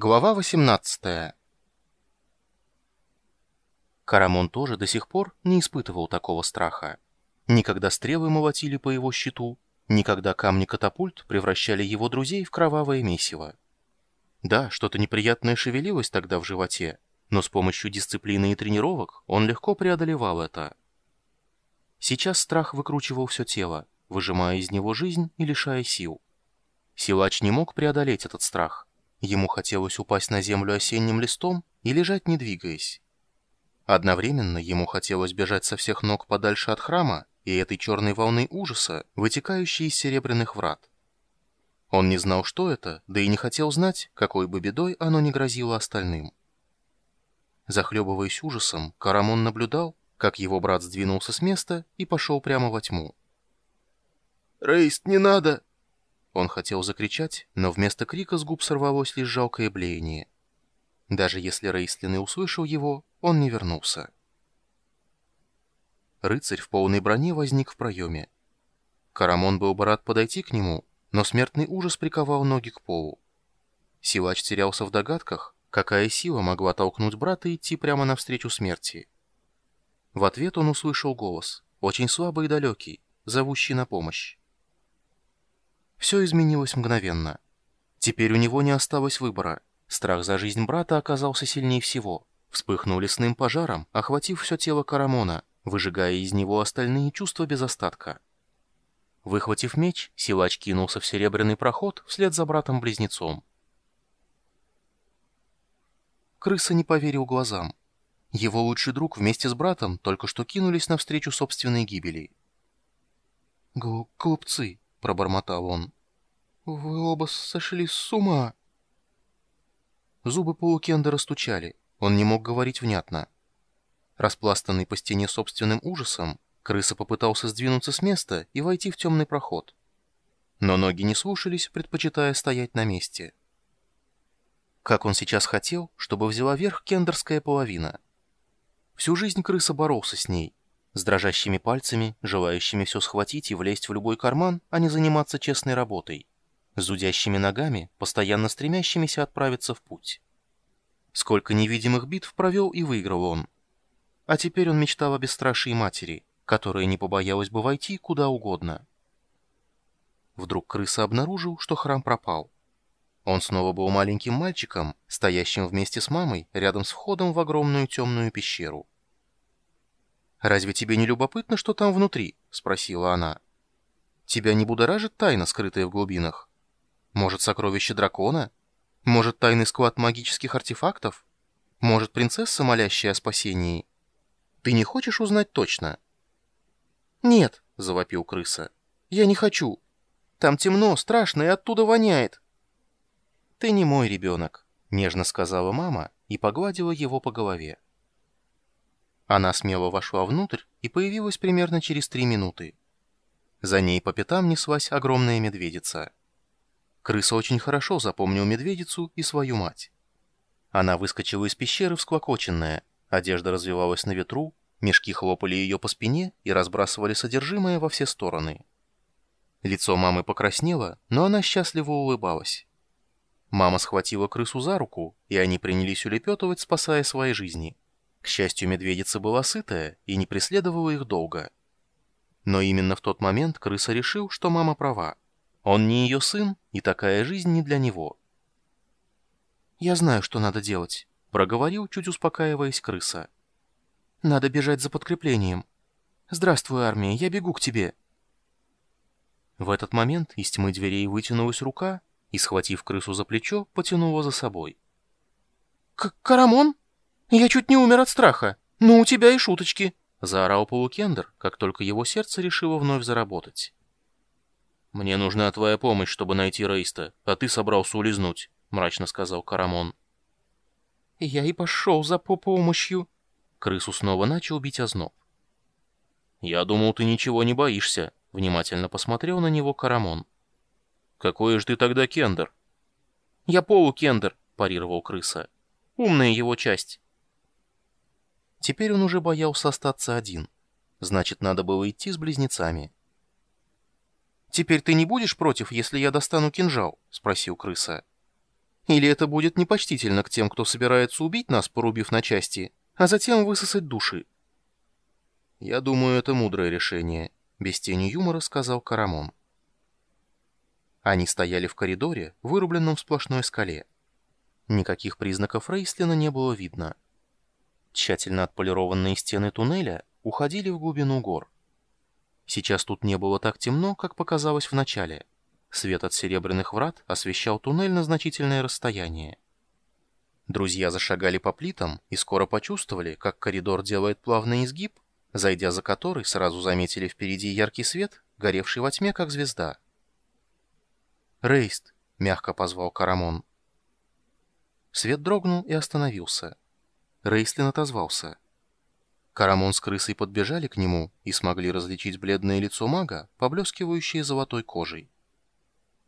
Глава 18 Карамон тоже до сих пор не испытывал такого страха. Никогда стрелы молотили по его щиту, никогда камни катапульт превращали его друзей в кровавое месиво. Да, что-то неприятное шевелилось тогда в животе, но с помощью дисциплины и тренировок он легко преодолевал это. Сейчас страх выкручивал все тело, выжимая из него жизнь и лишая сил. Силач не мог преодолеть этот страх. Ему хотелось упасть на землю осенним листом и лежать, не двигаясь. Одновременно ему хотелось бежать со всех ног подальше от храма и этой черной волны ужаса, вытекающей из серебряных врат. Он не знал, что это, да и не хотел знать, какой бы бедой оно не грозило остальным. Захлебываясь ужасом, Карамон наблюдал, как его брат сдвинулся с места и пошел прямо во тьму. «Рейст, не надо!» Он хотел закричать, но вместо крика с губ сорвалось лишь жалкое блеяние. Даже если Рейстлин и услышал его, он не вернулся. Рыцарь в полной броне возник в проеме. Карамон был бы рад подойти к нему, но смертный ужас приковал ноги к полу. Силач терялся в догадках, какая сила могла толкнуть брата идти прямо навстречу смерти. В ответ он услышал голос, очень слабый и далекий, зовущий на помощь. Все изменилось мгновенно. Теперь у него не осталось выбора. Страх за жизнь брата оказался сильнее всего. Вспыхнул лесным пожаром, охватив все тело Карамона, выжигая из него остальные чувства без остатка. Выхватив меч, силач кинулся в серебряный проход вслед за братом-близнецом. Крыса не поверил глазам. Его лучший друг вместе с братом только что кинулись навстречу собственной гибели. «Глупцы!» — пробормотал он. «Вы оба сошли с ума!» Зубы полукенда стучали. Он не мог говорить внятно. Распластанный по стене собственным ужасом, крыса попытался сдвинуться с места и войти в темный проход. Но ноги не слушались, предпочитая стоять на месте. Как он сейчас хотел, чтобы взяла верх кендерская половина. Всю жизнь крыса боролся с ней, с дрожащими пальцами, желающими все схватить и влезть в любой карман, а не заниматься честной работой, с зудящими ногами, постоянно стремящимися отправиться в путь. Сколько невидимых битв провел и выиграл он. А теперь он мечтал о бесстрашии матери, которая не побоялась бы войти куда угодно. Вдруг крыса обнаружил, что храм пропал. Он снова был маленьким мальчиком, стоящим вместе с мамой рядом с входом в огромную темную пещеру. «Разве тебе не любопытно, что там внутри?» — спросила она. «Тебя не будоражит тайна, скрытая в глубинах? Может, сокровище дракона? Может, тайный склад магических артефактов? Может, принцесса, молящая о спасении? Ты не хочешь узнать точно?» «Нет», — завопил крыса, — «я не хочу. Там темно, страшно и оттуда воняет». «Ты не мой ребенок», — нежно сказала мама и погладила его по голове. Она смело вошла внутрь и появилась примерно через три минуты. За ней по пятам неслась огромная медведица. Крыса очень хорошо запомнил медведицу и свою мать. Она выскочила из пещеры всклокоченная, одежда развивалась на ветру, мешки хлопали ее по спине и разбрасывали содержимое во все стороны. Лицо мамы покраснело, но она счастливо улыбалась. Мама схватила крысу за руку, и они принялись улепетывать, спасая свои жизни. К счастью, медведица была сытая и не преследовала их долго. Но именно в тот момент крыса решил, что мама права. Он не ее сын, и такая жизнь не для него. «Я знаю, что надо делать», — проговорил, чуть успокаиваясь крыса. «Надо бежать за подкреплением. Здравствуй, армия, я бегу к тебе». В этот момент из тьмы дверей вытянулась рука и, схватив крысу за плечо, потянула за собой. «К «Карамон?» «Я чуть не умер от страха. Ну, у тебя и шуточки!» — заорал Полукендер, как только его сердце решило вновь заработать. «Мне нужна твоя помощь, чтобы найти Рейста, а ты собрался улизнуть», — мрачно сказал Карамон. «Я и пошел за по помощью». Крысу снова начал бить озноб. «Я думал, ты ничего не боишься», — внимательно посмотрел на него Карамон. «Какой же ты тогда Кендер?» «Я полукендер», — парировал крыса. «Умная его часть». Теперь он уже боялся остаться один. Значит, надо было идти с близнецами. «Теперь ты не будешь против, если я достану кинжал?» — спросил крыса. Или это будет непочтительно к тем, кто собирается убить нас, порубив на части, а затем высосать души?» «Я думаю, это мудрое решение», — без тени юмора сказал Карамон. Они стояли в коридоре, вырубленном в сплошной скале. Никаких признаков Рейслина не было видно. Тщательно отполированные стены туннеля уходили в глубину гор. Сейчас тут не было так темно, как показалось в начале. Свет от серебряных врат освещал туннель на значительное расстояние. Друзья зашагали по плитам и скоро почувствовали, как коридор делает плавный изгиб, зайдя за который, сразу заметили впереди яркий свет, горевший во тьме, как звезда. «Рейст!» — мягко позвал Карамон. Свет дрогнул и остановился. Рейстлин отозвался. Карамон с крысой подбежали к нему и смогли различить бледное лицо мага, поблескивающее золотой кожей.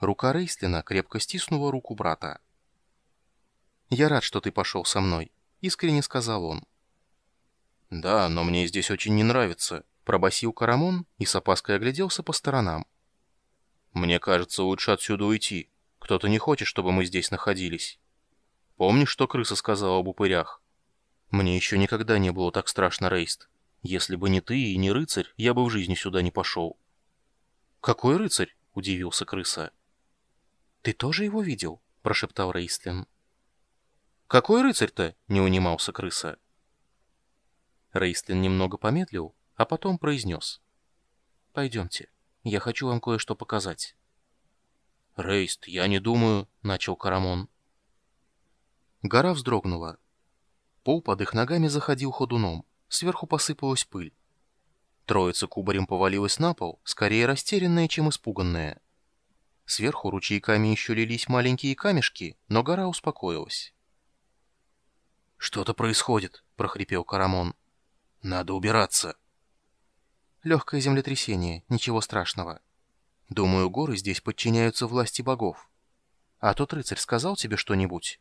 Рука Рейстлина крепко стиснула руку брата. «Я рад, что ты пошел со мной», — искренне сказал он. «Да, но мне здесь очень не нравится», — пробасил Карамон и с опаской огляделся по сторонам. «Мне кажется, лучше отсюда уйти. Кто-то не хочет, чтобы мы здесь находились. Помнишь, что крыса сказала об упырях? Мне еще никогда не было так страшно, Рейст. Если бы не ты и не рыцарь, я бы в жизни сюда не пошел». «Какой рыцарь?» — удивился крыса. «Ты тоже его видел?» — прошептал Рейстлин. «Какой рыцарь-то?» — не унимался крыса. Рейстлин немного помедлил, а потом произнес. «Пойдемте». Я хочу вам кое-что показать». «Рейст, я не думаю...» — начал Карамон. Гора вздрогнула. Пол под их ногами заходил ходуном. Сверху посыпалась пыль. Троица кубарем повалилась на пол, скорее растерянная, чем испуганная. Сверху ручейками еще лились маленькие камешки, но гора успокоилась. «Что-то происходит», — прохрипел Карамон. «Надо убираться». Легкое землетрясение, ничего страшного. Думаю, горы здесь подчиняются власти богов. А тот рыцарь сказал тебе что-нибудь?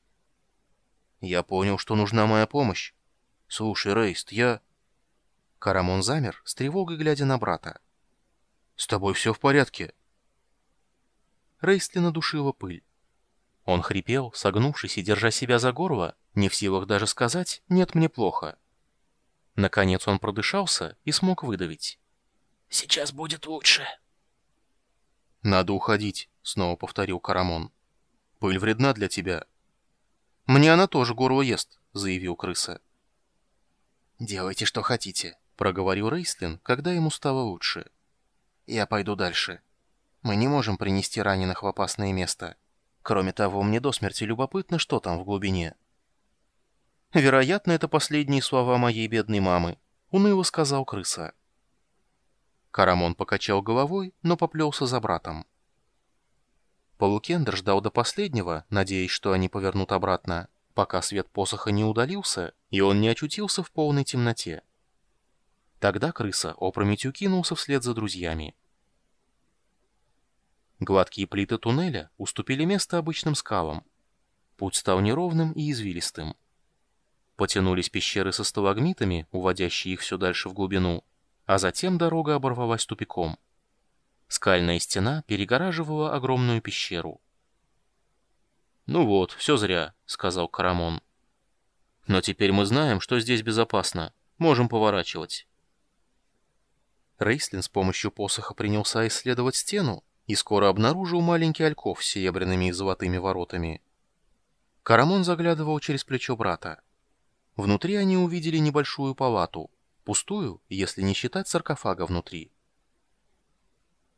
Я понял, что нужна моя помощь. Слушай, Рейст, я... Карамон замер, с тревогой глядя на брата. «С тобой все в порядке?» Рейстли надушила пыль. Он хрипел, согнувшись и держа себя за горло, не в силах даже сказать «нет, мне плохо». Наконец он продышался и смог выдавить. Сейчас будет лучше. «Надо уходить», — снова повторил Карамон. «Пыль вредна для тебя». «Мне она тоже горло ест», — заявил крыса. «Делайте, что хотите», — проговорил Рейслин, когда ему стало лучше. «Я пойду дальше. Мы не можем принести раненых в опасное место. Кроме того, мне до смерти любопытно, что там в глубине». «Вероятно, это последние слова моей бедной мамы», — уныло сказал крыса. Карамон покачал головой, но поплелся за братом. Полукендр ждал до последнего, надеясь, что они повернут обратно, пока свет посоха не удалился, и он не очутился в полной темноте. Тогда крыса опрометью кинулся вслед за друзьями. Гладкие плиты туннеля уступили место обычным скалам. Путь стал неровным и извилистым. Потянулись пещеры со сталагмитами, уводящие их все дальше в глубину, а затем дорога оборвалась тупиком. Скальная стена перегораживала огромную пещеру. «Ну вот, все зря», — сказал Карамон. «Но теперь мы знаем, что здесь безопасно. Можем поворачивать». Рейслин с помощью посоха принялся исследовать стену и скоро обнаружил маленький альков с серебряными и золотыми воротами. Карамон заглядывал через плечо брата. Внутри они увидели небольшую палату — Пустую, если не считать саркофага внутри.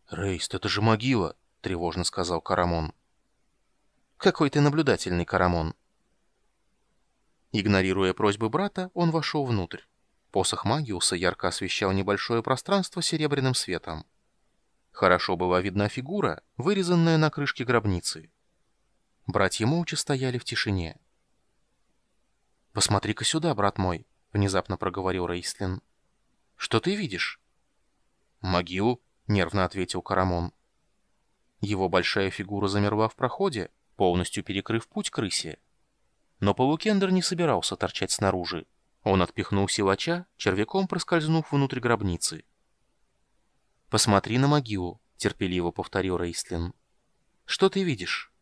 «Рейст, это же могила!» — тревожно сказал Карамон. «Какой ты наблюдательный, Карамон!» Игнорируя просьбы брата, он вошел внутрь. Посох Магиуса ярко освещал небольшое пространство серебряным светом. Хорошо была видна фигура, вырезанная на крышке гробницы. Братья молча стояли в тишине. «Посмотри-ка сюда, брат мой!» — внезапно проговорил Рейслин. «Что ты видишь?» «Могилу», — нервно ответил Карамон. Его большая фигура замерла в проходе, полностью перекрыв путь крысе. Но Полукендер не собирался торчать снаружи. Он отпихнул силача, червяком проскользнув внутрь гробницы. «Посмотри на могилу», — терпеливо повторил Рейслин. «Что ты видишь?»